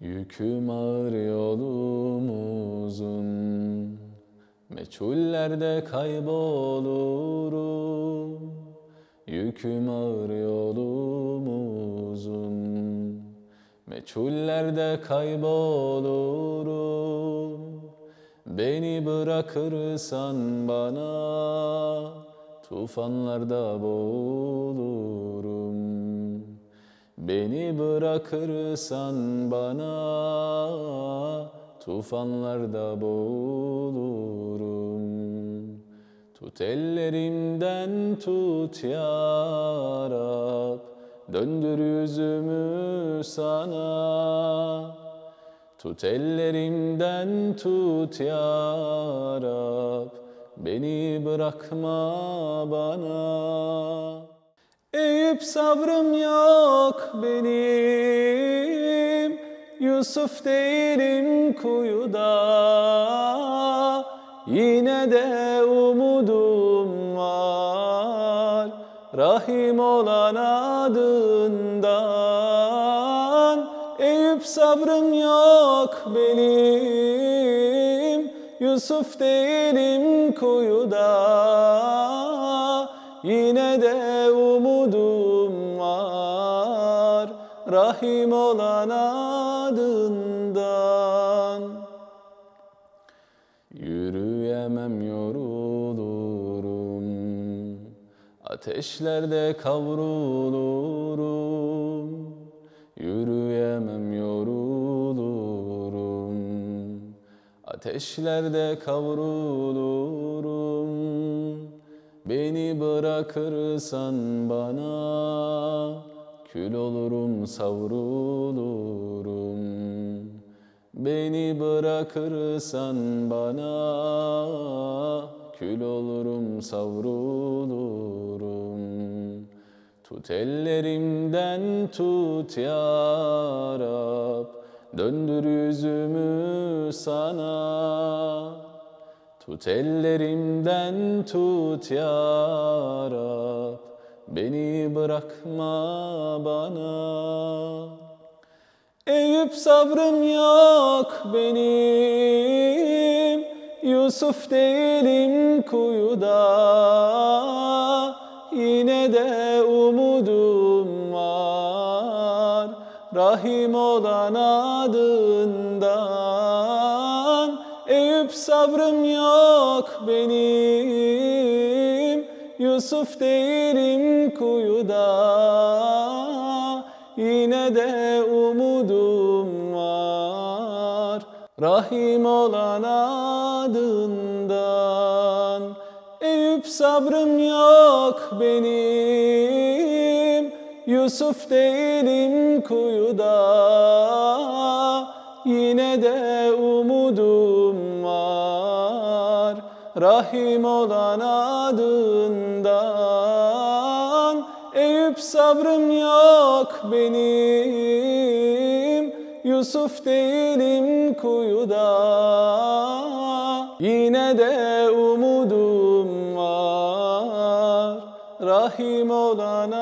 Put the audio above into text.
Yüküm ağır yolum uzun Meçhullerde kaybolurum. Yüküm ağır yolum uzun Meçhullerde kaybolurum. Beni bırakırsan bana Tufanlarda boğulurum Beni bırakırsan bana Tufanlarda boğulurum. Tut ellerimden tut ya Rab Döndür yüzümü sana. Tut ellerimden tut ya Rab Beni bırakma bana Eyüp sabrım yok benim Yusuf değilim kuyuda. Yine de umudum var Rahim olan adından. Eyüp sabrım yok benim Yusuf değilim kuyuda. Yine de Rahim olan adından. Yürüyemem yorulurum. Ateşlerde kavrulurum. Yürüyemem yorulurum. Ateşlerde kavrulurum. Beni bırakırsan bana Kül olurum savrulurum Beni bırakırsan bana Kül olurum savrulurum Tut ellerimden tut ya Rab Döndür yüzümü sana. Tut ellerimden tut ya Rab Beni bırakma bana. Eyüp sabrım yok benim. Yusuf değilim kuyuda. Yine de umudum var. Rahim olan adından. Eyüp sabrım yok benim Yusuf değilim kuyuda. Yine de umudum var. Rahim olan adından. Eyüp sabrım yok benim. Yusuf değilim kuyuda. Yine de umudum Rahim olan adından Eyüp sabrım yok benim Yusuf değilim kuyuda. Yine de umudum var Rahim olan